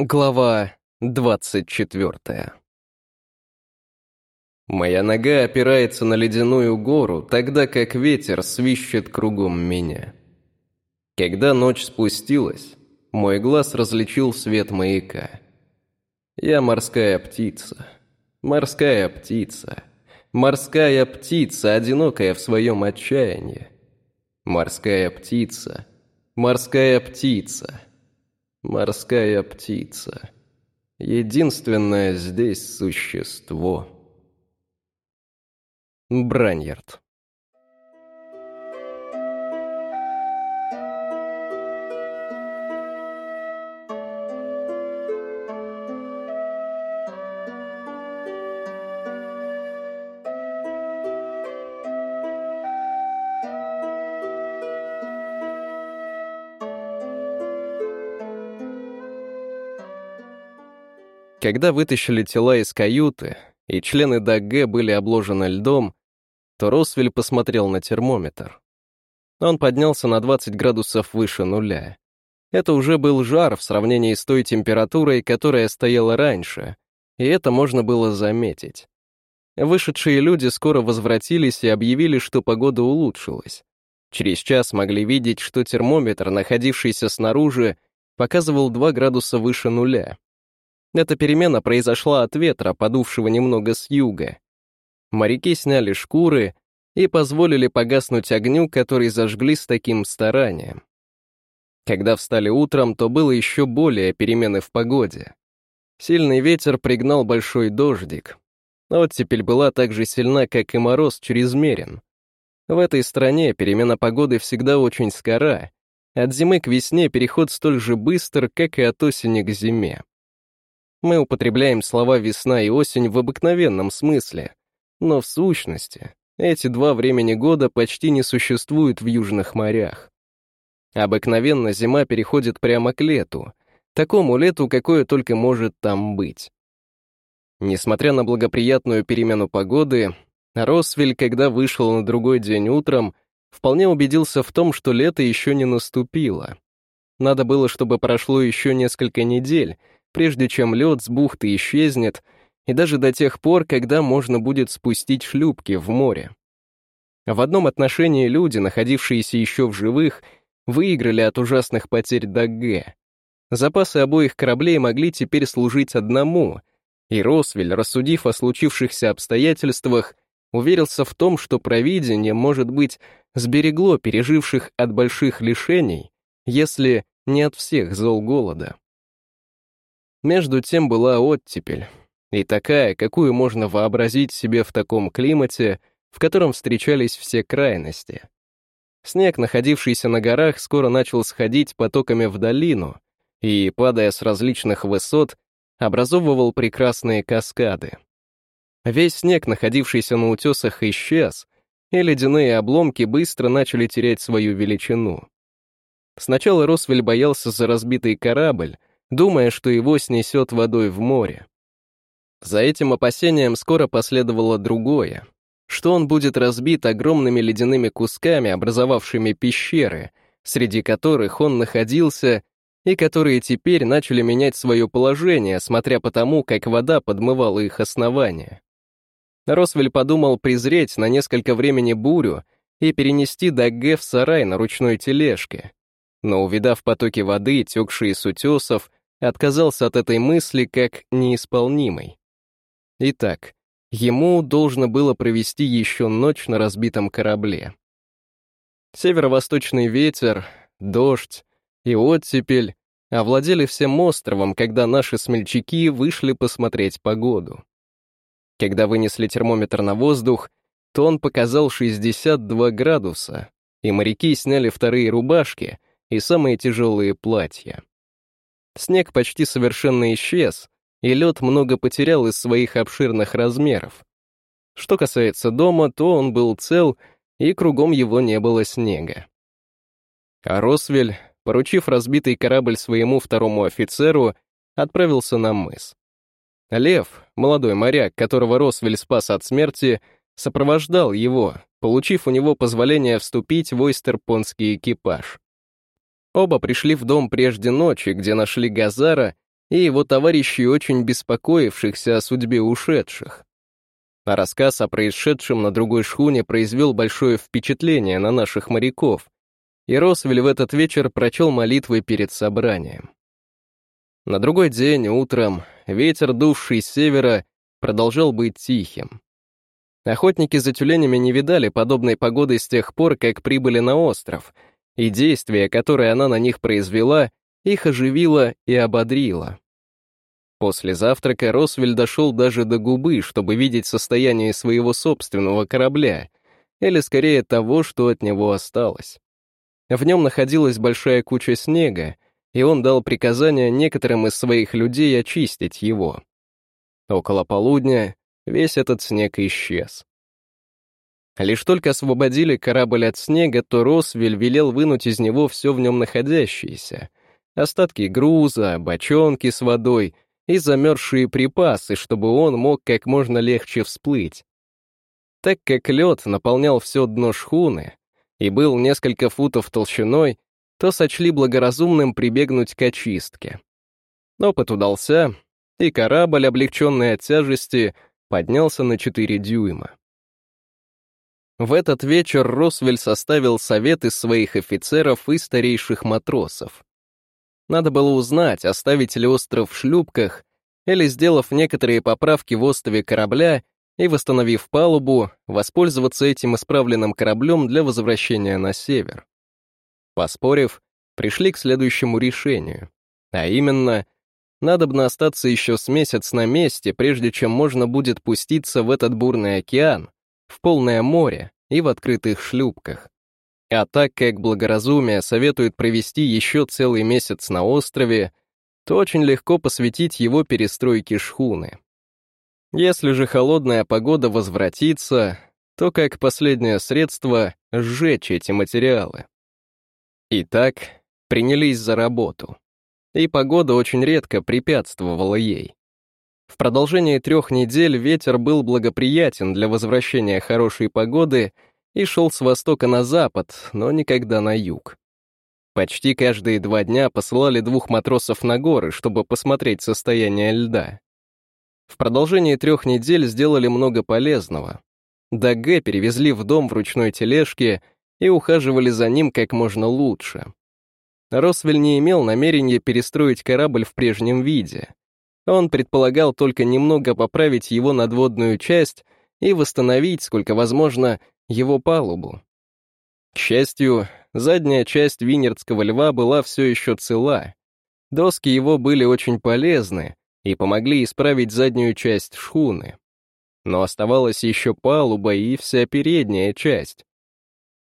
Глава двадцать четвертая. Моя нога опирается на ледяную гору, тогда как ветер свищет кругом меня. Когда ночь спустилась, мой глаз различил свет маяка. Я морская птица, морская птица, морская птица, одинокая в своем отчаянии. Морская птица, морская птица — Морская птица. Единственное здесь существо. Браньярд. Когда вытащили тела из каюты, и члены ДАГ были обложены льдом, то Росвель посмотрел на термометр. Он поднялся на 20 градусов выше нуля. Это уже был жар в сравнении с той температурой, которая стояла раньше, и это можно было заметить. Вышедшие люди скоро возвратились и объявили, что погода улучшилась. Через час могли видеть, что термометр, находившийся снаружи, показывал 2 градуса выше нуля. Эта перемена произошла от ветра, подувшего немного с юга. Моряки сняли шкуры и позволили погаснуть огню, который зажгли с таким старанием. Когда встали утром, то было еще более перемены в погоде. Сильный ветер пригнал большой дождик. Оттепель была так же сильна, как и мороз чрезмерен. В этой стране перемена погоды всегда очень скора. От зимы к весне переход столь же быстр, как и от осени к зиме. Мы употребляем слова «весна» и «осень» в обыкновенном смысле, но в сущности эти два времени года почти не существуют в южных морях. Обыкновенно зима переходит прямо к лету, такому лету, какое только может там быть. Несмотря на благоприятную перемену погоды, Росвель, когда вышел на другой день утром, вполне убедился в том, что лето еще не наступило. Надо было, чтобы прошло еще несколько недель, прежде чем лед с бухты исчезнет, и даже до тех пор, когда можно будет спустить шлюпки в море. В одном отношении люди, находившиеся еще в живых, выиграли от ужасных потерь Дагге. Запасы обоих кораблей могли теперь служить одному, и Росвель, рассудив о случившихся обстоятельствах, уверился в том, что провидение, может быть, сберегло переживших от больших лишений, если не от всех зол голода. Между тем была оттепель, и такая, какую можно вообразить себе в таком климате, в котором встречались все крайности. Снег, находившийся на горах, скоро начал сходить потоками в долину и, падая с различных высот, образовывал прекрасные каскады. Весь снег, находившийся на утесах, исчез, и ледяные обломки быстро начали терять свою величину. Сначала Росвель боялся за разбитый корабль, думая, что его снесет водой в море. За этим опасением скоро последовало другое, что он будет разбит огромными ледяными кусками, образовавшими пещеры, среди которых он находился и которые теперь начали менять свое положение, смотря по тому, как вода подмывала их основания. Росвель подумал презреть на несколько времени бурю и перенести Дагге в сарай на ручной тележке. Но, увидав потоки воды, текшие с утесов, отказался от этой мысли как неисполнимой. Итак, ему должно было провести еще ночь на разбитом корабле. Северо-восточный ветер, дождь и оттепель овладели всем островом, когда наши смельчаки вышли посмотреть погоду. Когда вынесли термометр на воздух, то он показал 62 градуса, и моряки сняли вторые рубашки и самые тяжелые платья. Снег почти совершенно исчез, и лед много потерял из своих обширных размеров. Что касается дома, то он был цел, и кругом его не было снега. А Росвель, поручив разбитый корабль своему второму офицеру, отправился на мыс. Лев, молодой моряк, которого Росвель спас от смерти, сопровождал его, получив у него позволение вступить в ойстерпонский экипаж. Оба пришли в дом прежде ночи, где нашли Газара и его товарищей, очень беспокоившихся о судьбе ушедших. А рассказ о происшедшем на другой шхуне произвел большое впечатление на наших моряков, и Росвель в этот вечер прочел молитвы перед собранием. На другой день, утром, ветер, дувший с севера, продолжал быть тихим. Охотники за тюленями не видали подобной погоды с тех пор, как прибыли на остров, и действие, которое она на них произвела, их оживило и ободрило. После завтрака Росвель дошел даже до губы, чтобы видеть состояние своего собственного корабля, или скорее того, что от него осталось. В нем находилась большая куча снега, и он дал приказание некоторым из своих людей очистить его. Около полудня весь этот снег исчез. Лишь только освободили корабль от снега, то Росвель велел вынуть из него все в нем находящееся. Остатки груза, бочонки с водой и замерзшие припасы, чтобы он мог как можно легче всплыть. Так как лед наполнял все дно шхуны и был несколько футов толщиной, то сочли благоразумным прибегнуть к очистке. Опыт удался, и корабль, облегченный от тяжести, поднялся на 4 дюйма. В этот вечер Росвель составил совет из своих офицеров и старейших матросов. Надо было узнать, оставить ли остров в шлюпках, или, сделав некоторые поправки в острове корабля и восстановив палубу, воспользоваться этим исправленным кораблем для возвращения на север. Поспорив, пришли к следующему решению, а именно, надо бы остаться еще с месяц на месте, прежде чем можно будет пуститься в этот бурный океан, в полное море и в открытых шлюпках. А так как благоразумие советует провести еще целый месяц на острове, то очень легко посвятить его перестройке шхуны. Если же холодная погода возвратится, то как последнее средство сжечь эти материалы. Итак, принялись за работу. И погода очень редко препятствовала ей. В продолжении трех недель ветер был благоприятен для возвращения хорошей погоды и шел с востока на запад, но никогда на юг. Почти каждые два дня посылали двух матросов на горы, чтобы посмотреть состояние льда. В продолжении трех недель сделали много полезного. Даге перевезли в дом в ручной тележке и ухаживали за ним как можно лучше. Росвель не имел намерения перестроить корабль в прежнем виде. Он предполагал только немного поправить его надводную часть и восстановить, сколько возможно, его палубу. К счастью, задняя часть Винердского льва была все еще цела. Доски его были очень полезны и помогли исправить заднюю часть шхуны. Но оставалась еще палуба и вся передняя часть.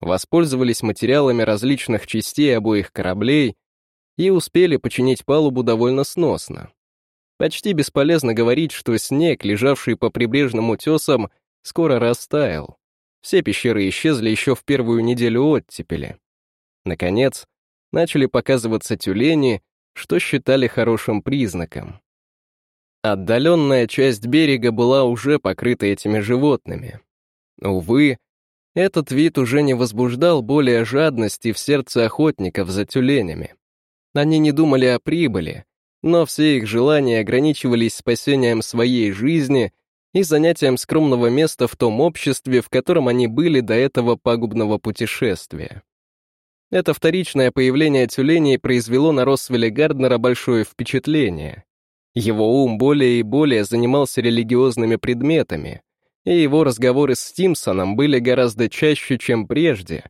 Воспользовались материалами различных частей обоих кораблей и успели починить палубу довольно сносно. Почти бесполезно говорить, что снег, лежавший по прибрежным утесам, скоро растаял. Все пещеры исчезли еще в первую неделю оттепели. Наконец, начали показываться тюлени, что считали хорошим признаком. Отдаленная часть берега была уже покрыта этими животными. Увы, этот вид уже не возбуждал более жадности в сердце охотников за тюленями. Они не думали о прибыли, но все их желания ограничивались спасением своей жизни и занятием скромного места в том обществе, в котором они были до этого пагубного путешествия. Это вторичное появление тюленей произвело на Росвеля Гарднера большое впечатление. Его ум более и более занимался религиозными предметами, и его разговоры с Стимсоном были гораздо чаще, чем прежде,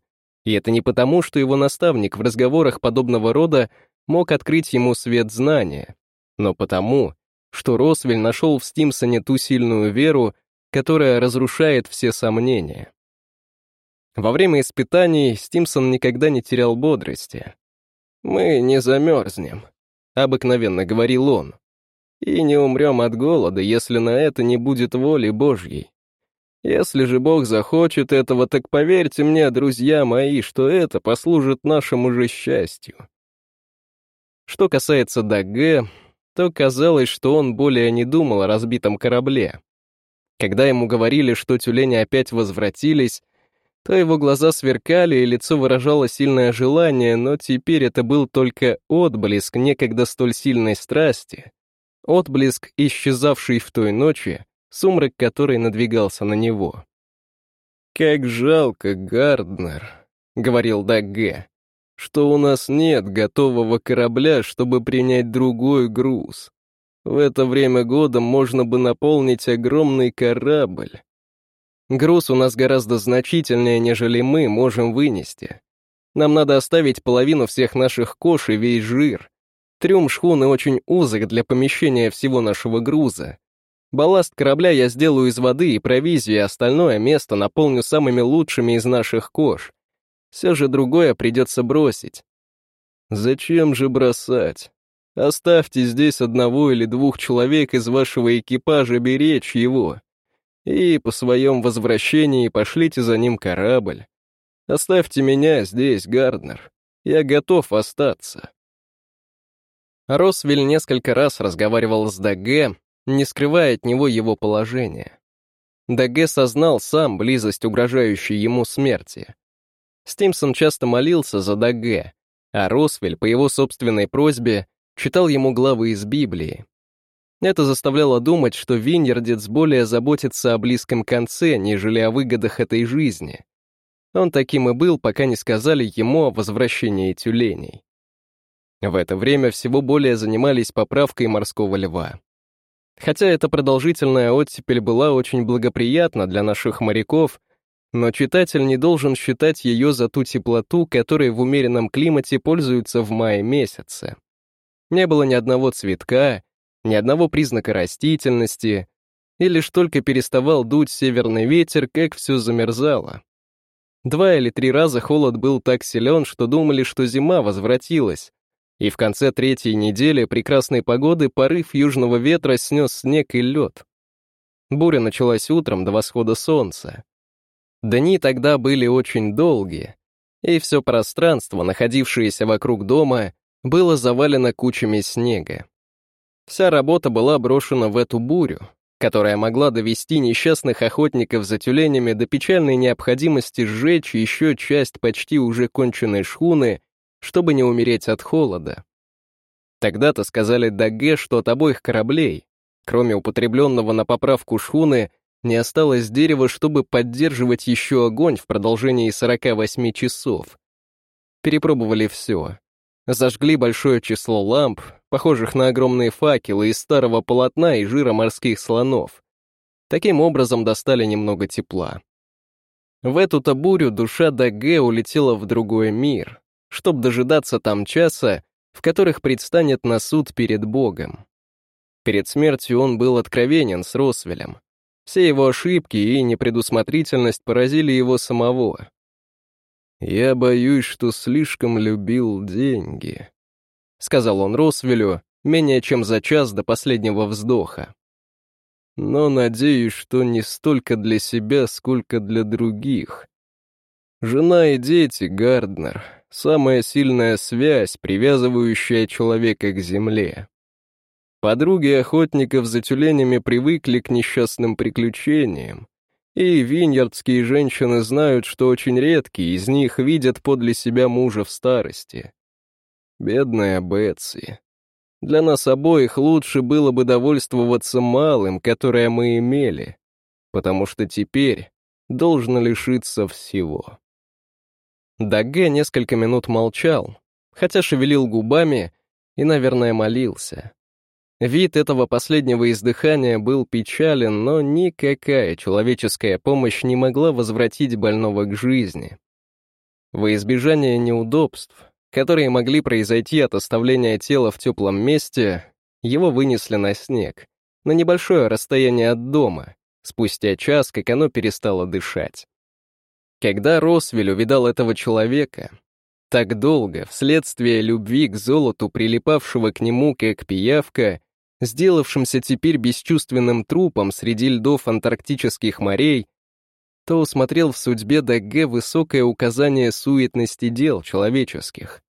и это не потому, что его наставник в разговорах подобного рода мог открыть ему свет знания, но потому, что Росвель нашел в Стимсоне ту сильную веру, которая разрушает все сомнения. Во время испытаний Стимсон никогда не терял бодрости. «Мы не замерзнем», — обыкновенно говорил он, «и не умрем от голода, если на это не будет воли Божьей. Если же Бог захочет этого, так поверьте мне, друзья мои, что это послужит нашему же счастью». Что касается Даге, то казалось, что он более не думал о разбитом корабле. Когда ему говорили, что тюлени опять возвратились, то его глаза сверкали, и лицо выражало сильное желание, но теперь это был только отблеск некогда столь сильной страсти, отблеск, исчезавший в той ночи, сумрак который надвигался на него. «Как жалко, Гарднер», — говорил Дагге, «что у нас нет готового корабля, чтобы принять другой груз. В это время года можно бы наполнить огромный корабль. Груз у нас гораздо значительнее, нежели мы можем вынести. Нам надо оставить половину всех наших кош и весь жир. Трюм шхуны очень узок для помещения всего нашего груза. Балласт корабля я сделаю из воды и провизии, а остальное место наполню самыми лучшими из наших кож. Все же другое придется бросить. Зачем же бросать? Оставьте здесь одного или двух человек из вашего экипажа беречь его. И по своем возвращении пошлите за ним корабль. Оставьте меня здесь, Гарднер. Я готов остаться. Росвель несколько раз разговаривал с Даге, не скрывая от него его положение. Даге сознал сам близость угрожающей ему смерти. Стимсон часто молился за Даге, а Росвель, по его собственной просьбе, читал ему главы из Библии. Это заставляло думать, что Виньердец более заботится о близком конце, нежели о выгодах этой жизни. Он таким и был, пока не сказали ему о возвращении тюленей. В это время всего более занимались поправкой морского льва. Хотя эта продолжительная оттепель была очень благоприятна для наших моряков, но читатель не должен считать ее за ту теплоту, которой в умеренном климате пользуются в мае месяце. Не было ни одного цветка, ни одного признака растительности, и лишь только переставал дуть северный ветер, как все замерзало. Два или три раза холод был так силен, что думали, что зима возвратилась, и в конце третьей недели прекрасной погоды порыв южного ветра снес снег и лед. Буря началась утром до восхода солнца. Дни тогда были очень долгие, и все пространство, находившееся вокруг дома, было завалено кучами снега. Вся работа была брошена в эту бурю, которая могла довести несчастных охотников за тюленями до печальной необходимости сжечь еще часть почти уже конченной шхуны, чтобы не умереть от холода. Тогда-то сказали Даге, что от обоих кораблей, кроме употребленного на поправку шхуны, не осталось дерева, чтобы поддерживать еще огонь в продолжении 48 часов. Перепробовали все, Зажгли большое число ламп, похожих на огромные факелы из старого полотна и жира морских слонов. Таким образом достали немного тепла. В эту-то бурю душа Даге улетела в другой мир, чтобы дожидаться там часа, в которых предстанет на суд перед Богом. Перед смертью он был откровенен с Росвелем. Все его ошибки и непредусмотрительность поразили его самого. «Я боюсь, что слишком любил деньги», — сказал он Росвелю менее чем за час до последнего вздоха. «Но надеюсь, что не столько для себя, сколько для других. Жена и дети, Гарднер, самая сильная связь, привязывающая человека к земле. Подруги охотников за тюленями привыкли к несчастным приключениям, и виньярдские женщины знают, что очень редкие из них видят подле себя мужа в старости. Бедная Бетси. Для нас обоих лучше было бы довольствоваться малым, которое мы имели, потому что теперь должно лишиться всего. Даге несколько минут молчал, хотя шевелил губами и, наверное, молился. Вид этого последнего издыхания был печален, но никакая человеческая помощь не могла возвратить больного к жизни. Во избежание неудобств, которые могли произойти от оставления тела в теплом месте, его вынесли на снег, на небольшое расстояние от дома, спустя час, как оно перестало дышать. Когда Росвель увидал этого человека, так долго, вследствие любви к золоту, прилипавшего к нему как пиявка, сделавшимся теперь бесчувственным трупом среди льдов антарктических морей, то усмотрел в судьбе Дагге высокое указание суетности дел человеческих.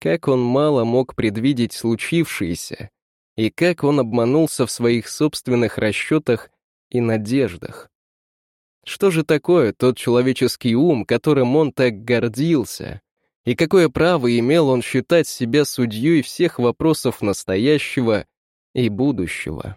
Как он мало мог предвидеть случившееся, и как он обманулся в своих собственных расчетах и надеждах. Что же такое тот человеческий ум, которым он так гордился? И какое право имел он считать себя судьей всех вопросов настоящего и будущего?